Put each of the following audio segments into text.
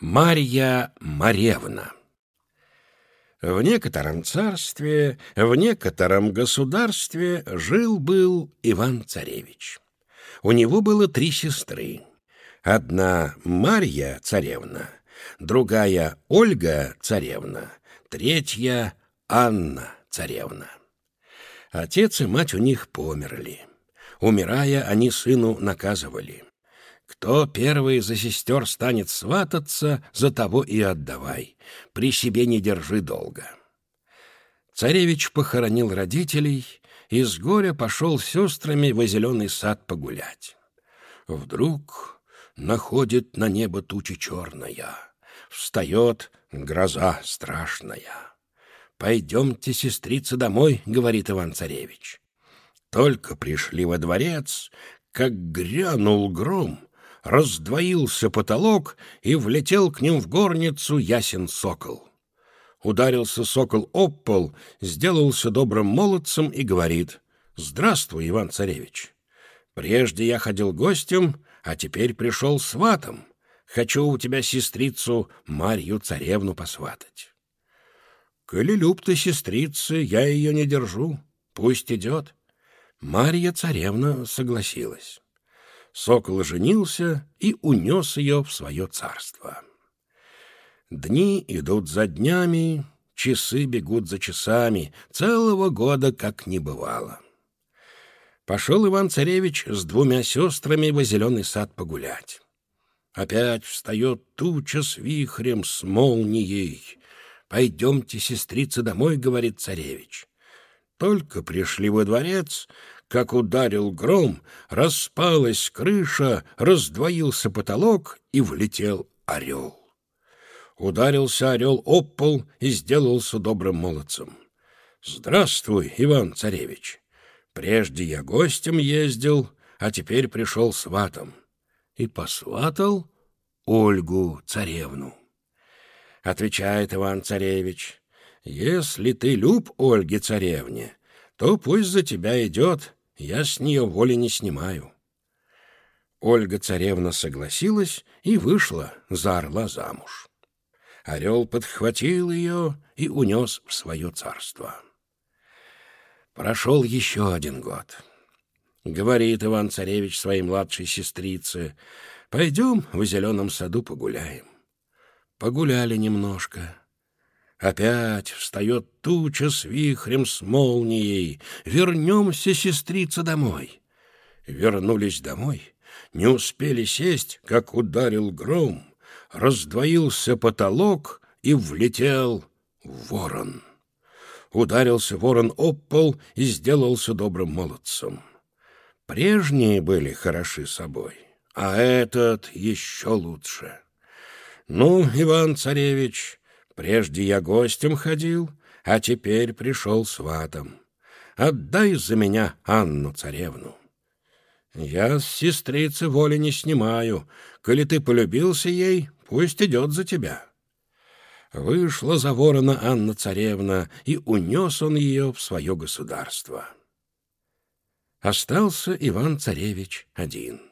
Марья Маревна В некотором царстве, в некотором государстве жил-был Иван-царевич. У него было три сестры. Одна Марья царевна, другая Ольга царевна, третья Анна царевна. Отец и мать у них померли. Умирая, они сыну наказывали — кто первый за сестер станет свататься, за того и отдавай. При себе не держи долго. Царевич похоронил родителей и с горя пошел с сестрами в зеленый сад погулять. Вдруг находит на небо тучи черная, встает гроза страшная. «Пойдемте, сестрица, домой», — говорит Иван-царевич. Только пришли во дворец, как грянул гром, раздвоился потолок, и влетел к ним в горницу ясен сокол. Ударился сокол об пол, сделался добрым молодцем и говорит «Здравствуй, Иван-царевич! Прежде я ходил гостем, а теперь пришел сватом. Хочу у тебя сестрицу Марью-царевну посватать». «Коли люб ты, сестрицы, я ее не держу. Пусть идет». Марья-царевна согласилась. Сокол женился и унес ее в свое царство. Дни идут за днями, часы бегут за часами, целого года как не бывало. Пошел Иван-царевич с двумя сестрами во зеленый сад погулять. Опять встает туча с вихрем, с молнией. «Пойдемте, сестрица, домой», — говорит царевич. Только пришли во дворец, как ударил гром, распалась крыша, раздвоился потолок и влетел орел. Ударился орел об пол и сделался добрым молодцем. «Здравствуй, Иван-царевич! Прежде я гостем ездил, а теперь пришел сватом». И посватал Ольгу-царевну. Отвечает Иван-царевич, «Если ты люб Ольге-царевне, то пусть за тебя идет, я с нее воли не снимаю. Ольга-царевна согласилась и вышла за орла замуж. Орел подхватил ее и унес в свое царство. Прошел еще один год. Говорит Иван-царевич своей младшей сестрице, «Пойдем в зеленом саду погуляем». Погуляли немножко. Опять встает туча с вихрем, с молнией. Вернемся, сестрица, домой. Вернулись домой. Не успели сесть, как ударил гром. Раздвоился потолок и влетел ворон. Ударился ворон об пол и сделался добрым молодцем. Прежние были хороши собой, а этот еще лучше. Ну, Иван-царевич, Прежде я гостем ходил, а теперь пришел сватом. Отдай за меня Анну-царевну. Я с сестрицы воли не снимаю. Коли ты полюбился ей, пусть идет за тебя. Вышла за ворона Анна-царевна, и унес он ее в свое государство. Остался Иван-царевич один.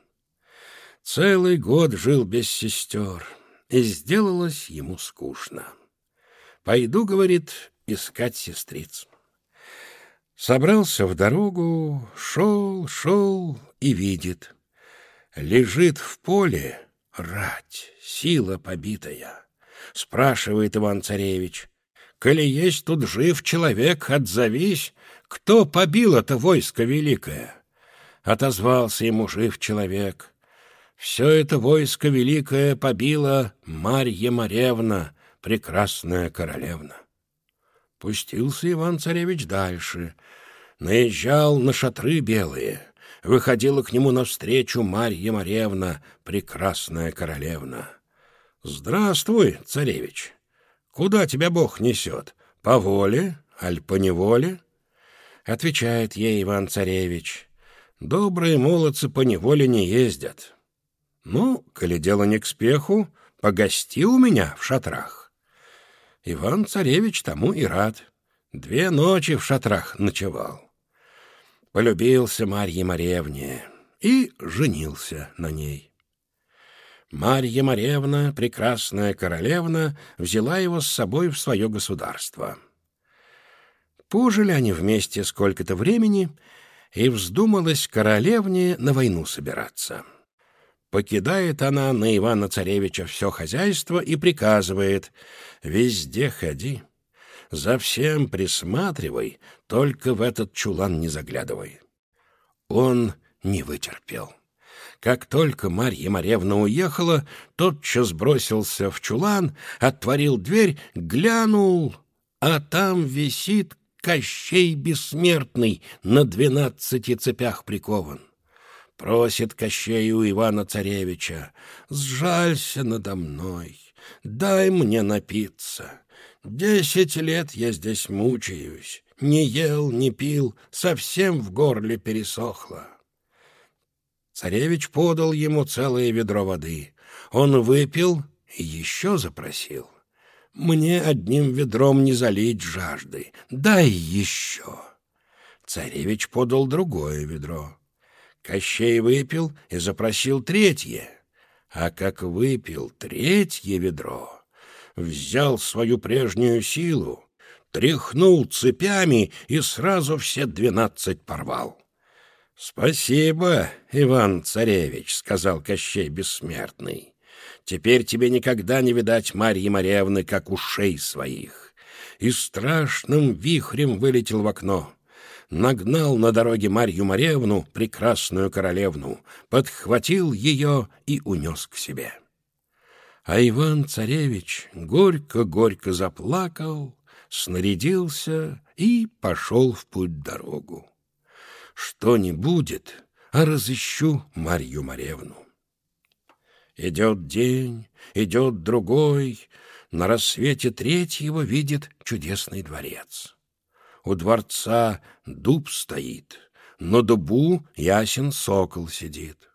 Целый год жил без сестер, и сделалось ему скучно. Пойду, говорит, искать сестриц. Собрался в дорогу, шел, шел и видит. Лежит в поле рать, сила побитая. Спрашивает Иван-царевич, «Коли есть тут жив человек, отзовись, кто побил это войско великое?» Отозвался ему жив человек. «Все это войско великое побило Марья Маревна, прекрасная королевна. Пустился Иван-царевич дальше, наезжал на шатры белые, выходила к нему навстречу Марья Маревна, прекрасная королевна. «Здравствуй, царевич! Куда тебя Бог несет? По воле, аль по неволе?» Отвечает ей Иван-царевич. «Добрые молодцы по неволе не ездят. Ну, коли дело не к спеху, погости у меня в шатрах». Иван-царевич тому и рад. Две ночи в шатрах ночевал. Полюбился Марье Маревне и женился на ней. Марья Маревна, прекрасная королевна, взяла его с собой в свое государство. Пожили они вместе сколько-то времени, и вздумалась королевне на войну собираться. Покидает она на Ивана-Царевича все хозяйство и приказывает «Везде ходи, за всем присматривай, только в этот чулан не заглядывай». Он не вытерпел. Как только Марья Маревна уехала, тотчас бросился в чулан, отворил дверь, глянул, а там висит Кощей Бессмертный на двенадцати цепях прикован. Просит Кощей у Ивана-Царевича, «Сжалься надо мной, дай мне напиться. Десять лет я здесь мучаюсь, не ел, не пил, совсем в горле пересохло». Царевич подал ему целое ведро воды. Он выпил и еще запросил. «Мне одним ведром не залить жажды, дай еще». Царевич подал другое ведро. Кощей выпил и запросил третье. А как выпил третье ведро, взял свою прежнюю силу, тряхнул цепями и сразу все двенадцать порвал. «Спасибо, Иван-царевич», — сказал Кощей Бессмертный. «Теперь тебе никогда не видать Марьи Марьевны, как ушей своих». И страшным вихрем вылетел в окно нагнал на дороге Марью Маревну, прекрасную королевну, подхватил ее и унес к себе. А Иван-царевич горько-горько заплакал, снарядился и пошел в путь дорогу. Что не будет, а разыщу Марью Маревну. Идет день, идет другой, на рассвете третьего видит чудесный дворец. У дворца дуб стоит, на дубу ясен сокол сидит.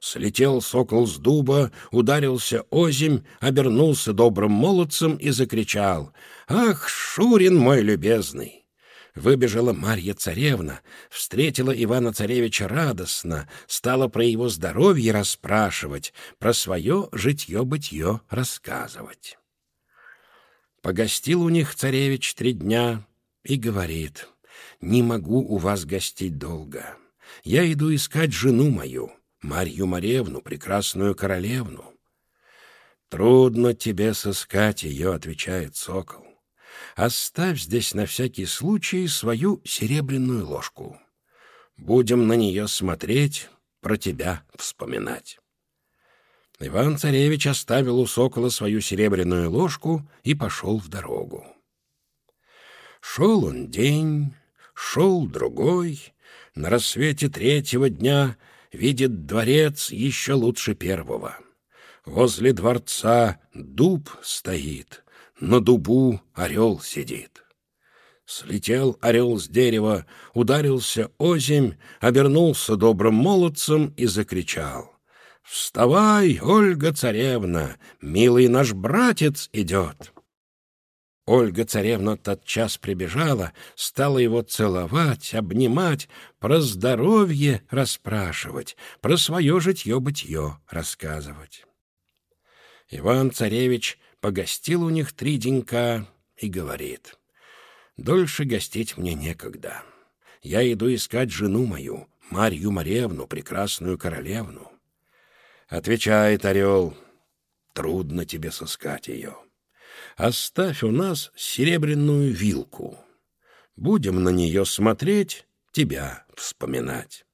Слетел сокол с дуба, ударился озимь, обернулся добрым молодцем и закричал «Ах, Шурин мой любезный!» Выбежала Марья-царевна, встретила Ивана-царевича радостно, стала про его здоровье расспрашивать, про свое житье-бытье рассказывать. Погостил у них царевич три дня, и говорит, «Не могу у вас гостить долго. Я иду искать жену мою, Марью Маревну, прекрасную королевну». «Трудно тебе сыскать ее», — отвечает сокол. «Оставь здесь на всякий случай свою серебряную ложку. Будем на нее смотреть, про тебя вспоминать». Иван-царевич оставил у сокола свою серебряную ложку и пошел в дорогу. Шел он день, шел другой, на рассвете третьего дня видит дворец еще лучше первого. Возле дворца дуб стоит, на дубу орел сидит. Слетел орел с дерева, ударился озимь, обернулся добрым молодцем и закричал. «Вставай, Ольга-царевна, милый наш братец идет!» Ольга-царевна тотчас прибежала, стала его целовать, обнимать, про здоровье расспрашивать, про свое житье-бытье рассказывать. Иван-царевич погостил у них три денька и говорит, «Дольше гостить мне некогда. Я иду искать жену мою, Марью Маревну, прекрасную королевну». Отвечает орел, «Трудно тебе сыскать ее» оставь у нас серебряную вилку. Будем на нее смотреть, тебя вспоминать.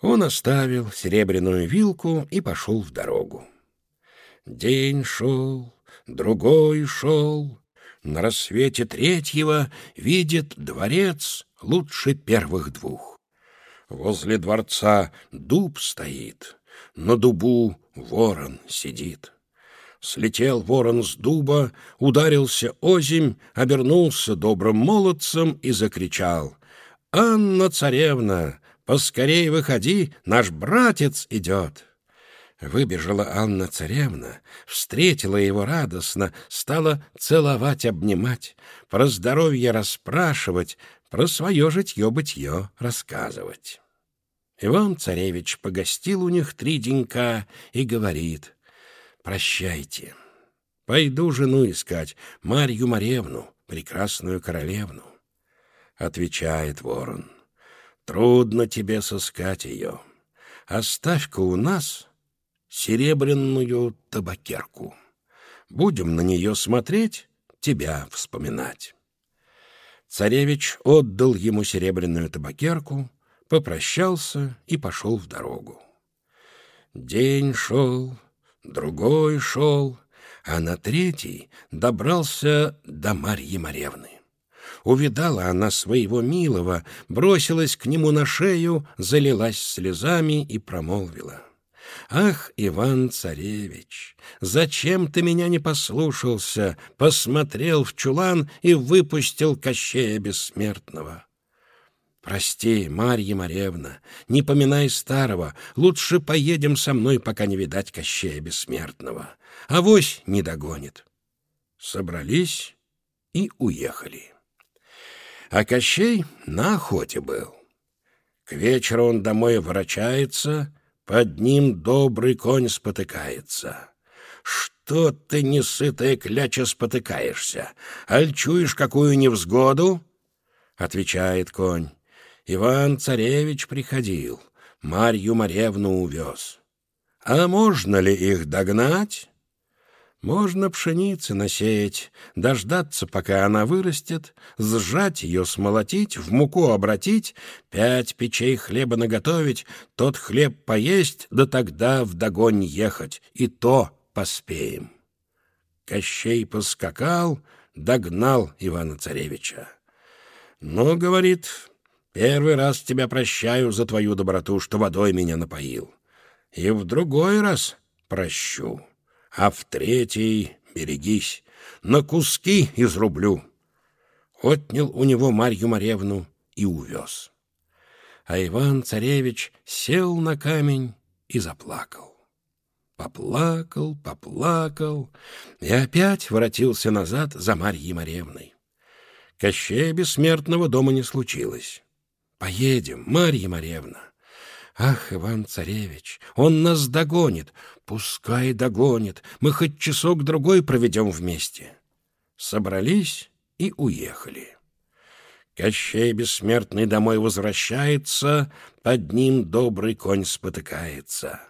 Он оставил серебряную вилку и пошел в дорогу. День шел, другой шел. На рассвете третьего видит дворец лучше первых двух. Возле дворца дуб стоит, на дубу ворон сидит. Слетел ворон с дуба, ударился озимь, обернулся добрым молодцем и закричал. «Анна царевна, поскорей выходи, наш братец идет!» Выбежала Анна царевна, встретила его радостно, стала целовать, обнимать, про здоровье расспрашивать, про свое житье-бытье рассказывать. Иван-царевич погостил у них три денька и говорит, «Прощайте, пойду жену искать, Марью Маревну, прекрасную королевну». Отвечает ворон, «Трудно тебе сыскать ее. Оставь-ка у нас серебряную табакерку. Будем на нее смотреть, тебя вспоминать». Царевич отдал ему серебряную табакерку, попрощался и пошел в дорогу. День шел, другой шел, а на третий добрался до Марьи Маревны. Увидала она своего милого, бросилась к нему на шею, залилась слезами и промолвила. «Ах, Иван-царевич, зачем ты меня не послушался, посмотрел в чулан и выпустил Кощея Бессмертного?» «Прости, Марья Маревна, не поминай старого, лучше поедем со мной, пока не видать Кощея Бессмертного. Авось не догонит». Собрались и уехали. А Кощей на охоте был. К вечеру он домой ворочается, под ним добрый конь спотыкается. «Что ты, несытая кляча, спотыкаешься? Аль чуешь какую невзгоду?» Отвечает конь. Иван-царевич приходил, Марью Маревну увез. А можно ли их догнать? Можно пшеницы насеять, дождаться, пока она вырастет, сжать ее, смолотить, в муку обратить, пять печей хлеба наготовить, тот хлеб поесть, да тогда в догонь ехать, и то поспеем. Кощей поскакал, догнал Ивана-царевича. «Ну, — говорит, Первый раз тебя прощаю за твою доброту, что водой меня напоил. И в другой раз прощу, а в третий берегись, на куски изрублю. Отнял у него Марью Маревну и увез. А Иван-царевич сел на камень и заплакал. Поплакал, поплакал и опять воротился назад за Марьей Маревной. Кощея бессмертного дома не случилось. Поедем, Марья Марьевна. Ах, Иван-царевич, он нас догонит. Пускай догонит, мы хоть часок-другой проведем вместе. Собрались и уехали. Кощей бессмертный домой возвращается, под ним добрый конь спотыкается.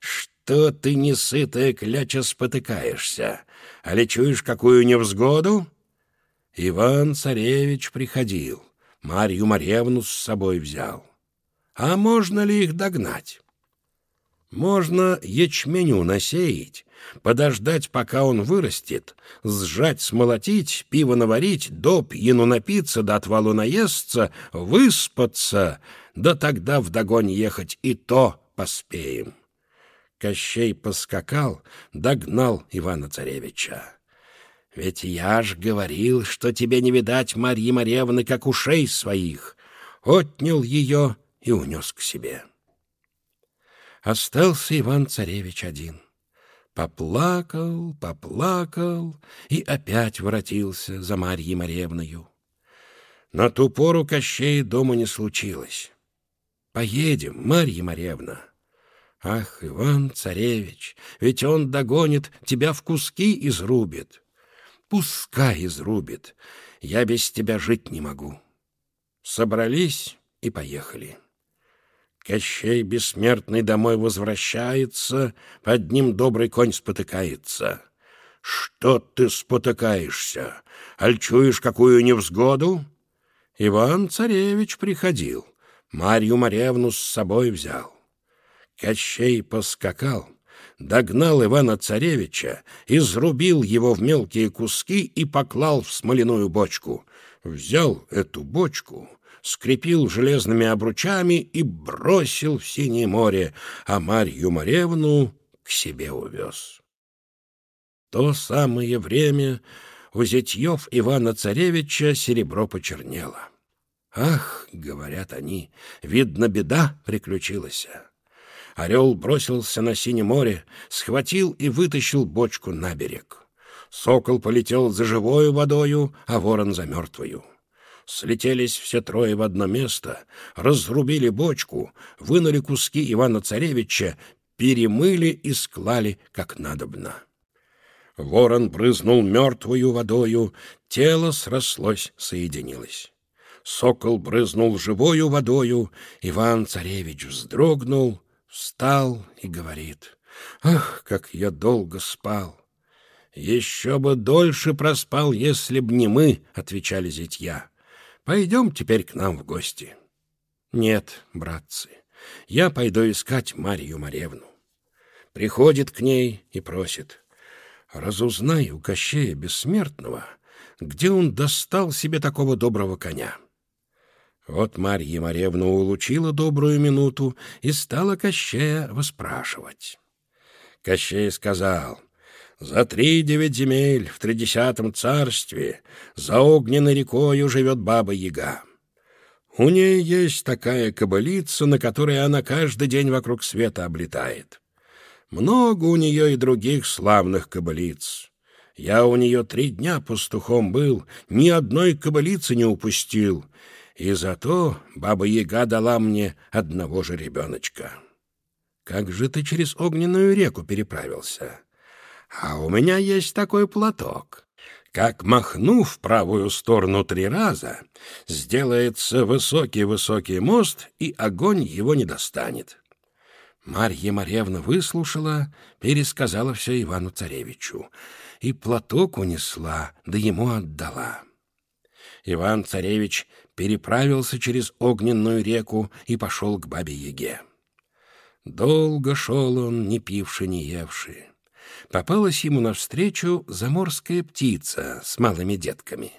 Что ты, несытая кляча, спотыкаешься? А ли чуешь какую невзгоду? Иван-царевич приходил. Марью Марьевну с собой взял. А можно ли их догнать? Можно ячменю насеять, подождать, пока он вырастет, сжать, смолотить, пиво наварить, до пьяну напиться, до отвалу наесться, выспаться, да тогда вдогонь ехать и то поспеем. Кощей поскакал, догнал Ивана-царевича. Ведь я ж говорил, что тебе не видать Марьи Марьевны, как ушей своих. Отнял ее и унес к себе. Остался Иван-царевич один. Поплакал, поплакал и опять воротился за Марьей Марьевною. На ту пору Кощей дома не случилось. «Поедем, Марья Марьевна». «Ах, Иван-царевич, ведь он догонит, тебя в куски изрубит». Пускай изрубит. Я без тебя жить не могу. Собрались и поехали. Кощей бессмертный домой возвращается, под ним добрый конь спотыкается. Что ты спотыкаешься? Аль чуешь какую невзгоду? Иван-царевич приходил, Марью Маревну с собой взял. Кощей поскакал, догнал Ивана-царевича, изрубил его в мелкие куски и поклал в смоляную бочку. Взял эту бочку, скрепил железными обручами и бросил в синее море, а Марью Маревну к себе увез. То самое время у зятьев Ивана-царевича серебро почернело. «Ах, — говорят они, — видно, беда приключилась». Орел бросился на синее море, схватил и вытащил бочку на берег. Сокол полетел за живою водою, а ворон за мертвою. Слетелись все трое в одно место, разрубили бочку, вынули куски Ивана-Царевича, перемыли и склали, как надобно. Ворон брызнул мертвую водою, тело срослось, соединилось. Сокол брызнул живою водою, Иван-царевич вздрогнул, встал и говорит, «Ах, как я долго спал!» «Еще бы дольше проспал, если б не мы», — отвечали зятья. «Пойдем теперь к нам в гости». «Нет, братцы, я пойду искать Марию Маревну». Приходит к ней и просит, «Разузнай у Кощея Бессмертного, где он достал себе такого доброго коня». Вот Марья Маревна улучила добрую минуту и стала Кощея выспрашивать. Кощей сказал, «За три девять земель в тридесятом царстве за огненной рекою живет баба-яга. У ней есть такая кобылица, на которой она каждый день вокруг света облетает. Много у нее и других славных кобылиц. Я у нее три дня пастухом был, ни одной кобылицы не упустил» и зато Баба-Яга дала мне одного же ребеночка. Как же ты через огненную реку переправился? А у меня есть такой платок. Как махну в правую сторону три раза, сделается высокий-высокий мост, и огонь его не достанет. Марья Марьевна выслушала, пересказала все Ивану-царевичу, и платок унесла, да ему отдала. Иван-царевич переправился через огненную реку и пошел к бабе-яге. Долго шел он, не пивший, не евший. Попалась ему навстречу заморская птица с малыми детками.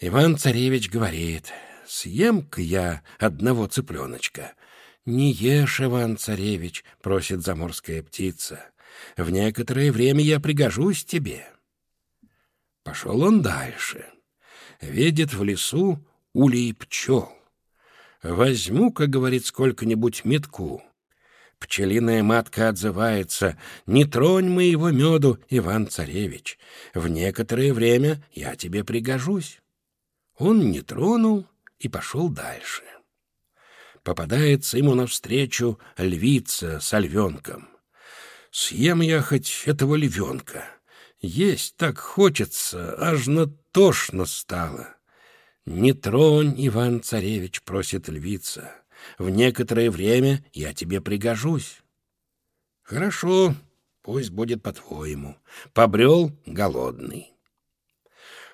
Иван-царевич говорит, «Съем-ка я одного цыпленочка». «Не ешь, Иван-царевич», — просит заморская птица. «В некоторое время я пригожусь тебе». Пошел он дальше. Видит в лесу улей пчел. «Возьму-ка, — говорит, — сколько-нибудь метку». Пчелиная матка отзывается, «Не тронь моего меду, Иван-царевич, в некоторое время я тебе пригожусь». Он не тронул и пошел дальше. Попадается ему навстречу львица с львенком. «Съем я хоть этого львенка. Есть так хочется, аж на тошно стало». «Не тронь, Иван-царевич», — просит львица. «В некоторое время я тебе пригожусь». «Хорошо, пусть будет по-твоему». Побрел голодный.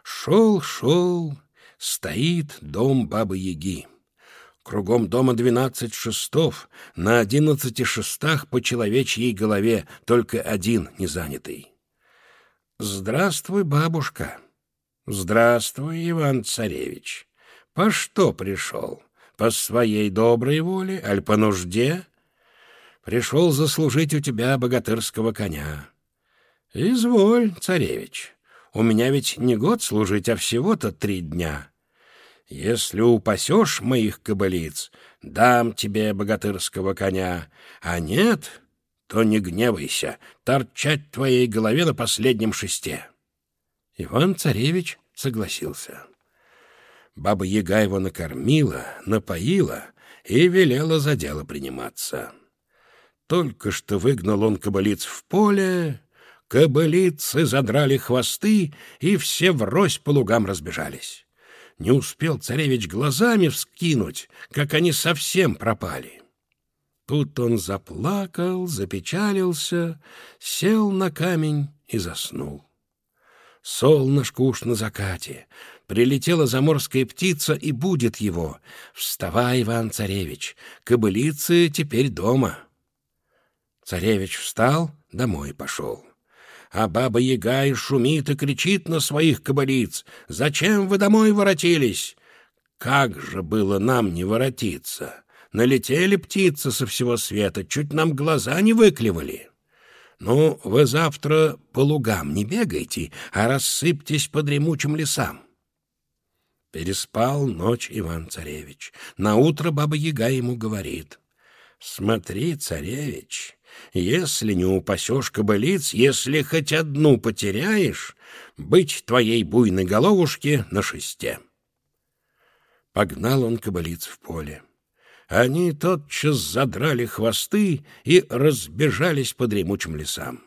Шел, шел, стоит дом Бабы-Яги. Кругом дома двенадцать шестов, на одиннадцати шестах по человечьей голове, только один незанятый. «Здравствуй, бабушка!» «Здравствуй, Иван-царевич. По что пришел? По своей доброй воле, аль по нужде? Пришел заслужить у тебя богатырского коня». «Изволь, царевич, у меня ведь не год служить, а всего-то три дня. Если упасешь моих кобылиц, дам тебе богатырского коня, а нет, то не гневайся, торчать твоей голове на последнем шесте». Иван-царевич согласился. Баба-яга его накормила, напоила и велела за дело приниматься. Только что выгнал он кобылиц в поле, кобылицы задрали хвосты, и все врозь по лугам разбежались. Не успел царевич глазами вскинуть, как они совсем пропали. Тут он заплакал, запечалился, сел на камень и заснул. Солнышко уж на закате. Прилетела заморская птица и будет его. Вставай, Иван-царевич, кобылицы теперь дома. Царевич встал, домой пошел. А баба-яга и шумит и кричит на своих кобылиц. «Зачем вы домой воротились?» «Как же было нам не воротиться? Налетели птицы со всего света, чуть нам глаза не выклевали». Ну, вы завтра по лугам не бегайте, а рассыпьтесь по дремучим лесам. Переспал ночь Иван-царевич. Наутро баба-яга ему говорит. Смотри, царевич, если не упасешь кобылиц, если хоть одну потеряешь, быть твоей буйной головушке на шесте. Погнал он кобылиц в поле. Они тотчас задрали хвосты и разбежались по дремучим лесам.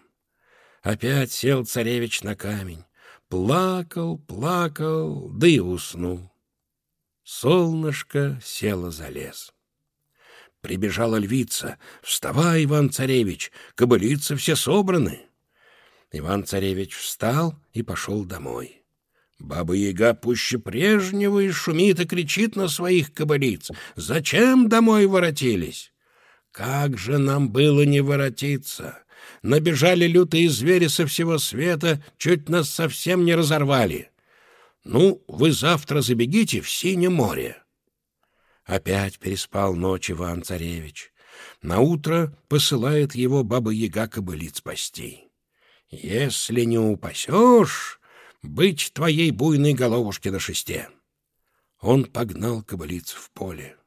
Опять сел царевич на камень, плакал, плакал, да и уснул. Солнышко село за лес. Прибежала львица. «Вставай, Иван-царевич, кобылицы все собраны!» Иван-царевич встал и пошел домой. Баба-яга пуще прежнего и шумит и кричит на своих кобылиц. «Зачем домой воротились?» «Как же нам было не воротиться!» Набежали лютые звери со всего света, чуть нас совсем не разорвали. Ну, вы завтра забегите в Синее море. Опять переспал ночь Иван-царевич. Наутро посылает его баба-яга кобылиц спасти. Если не упасешь, быть твоей буйной головушке на шесте. Он погнал кобылиц в поле.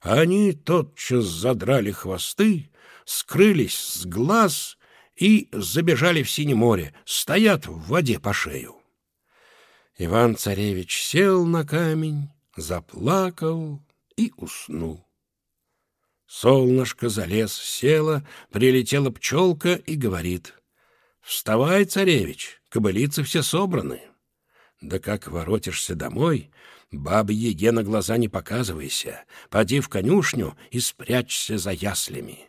Они тотчас задрали хвосты, скрылись с глаз и забежали в Синее море, стоят в воде по шею. Иван-царевич сел на камень, заплакал и уснул. Солнышко залез, село, прилетела пчелка и говорит. «Вставай, царевич, кобылицы все собраны». Да как воротишься домой, бабе Еге на глаза не показывайся, поди в конюшню и спрячься за яслями.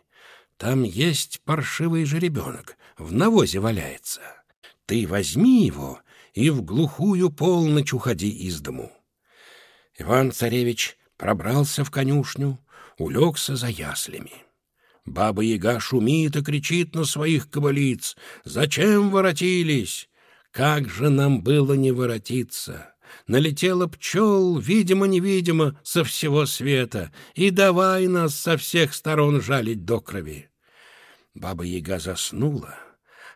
Там есть паршивый жеребенок, в навозе валяется. Ты возьми его и в глухую полночь уходи из дому. Иван-царевич пробрался в конюшню, улегся за яслями. Баба-яга шумит и кричит на своих кабалиц. «Зачем воротились? Как же нам было не воротиться?» Налетела пчел, видимо-невидимо, со всего света, и давай нас со всех сторон жалить до крови. Баба-яга заснула,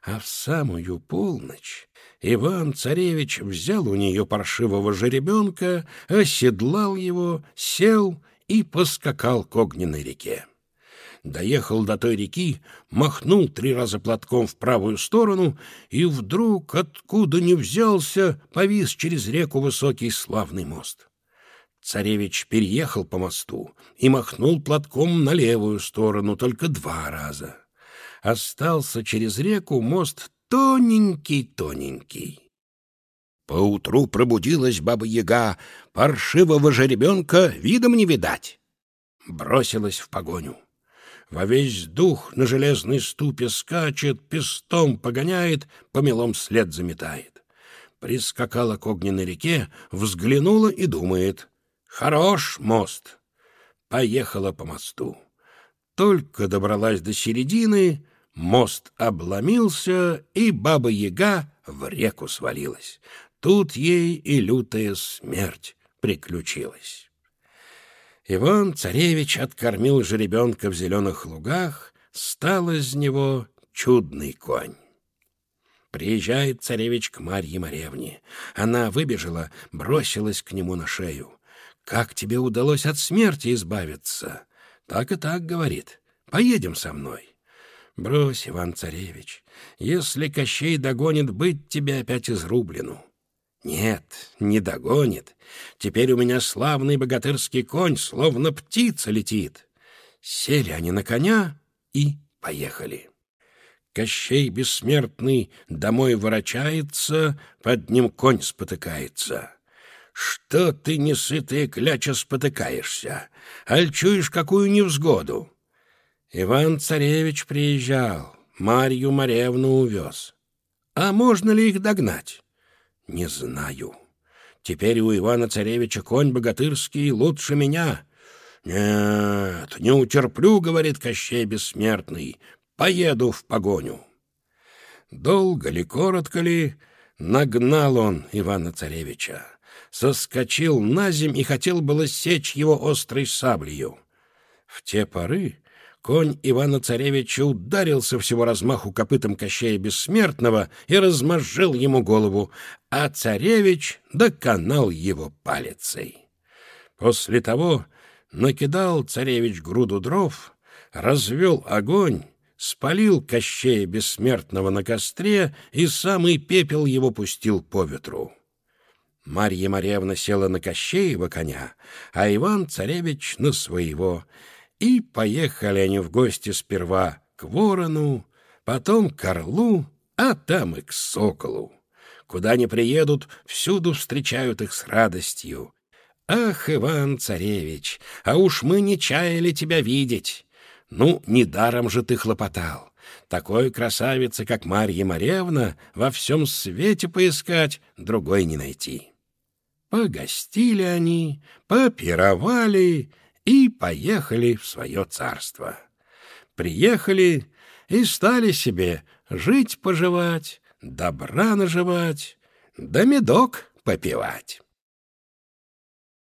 а в самую полночь Иван-царевич взял у нее паршивого жеребенка, оседлал его, сел и поскакал к огненной реке. Доехал до той реки, махнул три раза платком в правую сторону, и вдруг, откуда ни взялся, повис через реку высокий славный мост. Царевич переехал по мосту и махнул платком на левую сторону только два раза. Остался через реку мост тоненький-тоненький. Поутру пробудилась баба-яга, паршивого жеребенка видом не видать. Бросилась в погоню. Во весь дух на железной ступе скачет, пестом погоняет, помелом след заметает. Прискакала к огненной реке, взглянула и думает. Хорош мост. Поехала по мосту. Только добралась до середины, Мост обломился, и баба-яга в реку свалилась. Тут ей и лютая смерть приключилась. Иван-царевич откормил жеребенка в зеленых лугах, стал из него чудный конь. Приезжает царевич к Марье Маревне. Она выбежала, бросилась к нему на шею. «Как тебе удалось от смерти избавиться?» «Так и так», — говорит. «Поедем со мной». Брось, Иван-царевич, если Кощей догонит, быть тебе опять изрублену. Нет, не догонит. Теперь у меня славный богатырский конь, словно птица летит. Сели они на коня и поехали. Кощей бессмертный домой ворочается, под ним конь спотыкается. Что ты, несытая кляча, спотыкаешься? Аль чуешь какую невзгоду? Иван-царевич приезжал, Марью Маревну увез. А можно ли их догнать? Не знаю. Теперь у Ивана-царевича конь богатырский лучше меня. Нет, не утерплю, говорит Кощей Бессмертный, поеду в погоню. Долго ли, коротко ли, нагнал он Ивана-царевича. Соскочил на земь и хотел было сечь его острой саблею. В те поры Конь Ивана-Царевича ударился всего размаху копытом Кощея Бессмертного и размозжил ему голову, а царевич доконал его палицей. После того накидал царевич груду дров, развел огонь, спалил Кощея Бессмертного на костре и самый пепел его пустил по ветру. Марья Марьевна села на Кощеева коня, а Иван-царевич на своего. И поехали они в гости сперва к ворону, потом к орлу, а там и к соколу. Куда они приедут, всюду встречают их с радостью. «Ах, Иван-царевич, а уж мы не чаяли тебя видеть! Ну, недаром же ты хлопотал. Такой красавицы, как Марья Маревна, во всем свете поискать, другой не найти». Погостили они, попировали и поехали в свое царство. Приехали и стали себе жить-поживать, добра наживать, да медок попивать.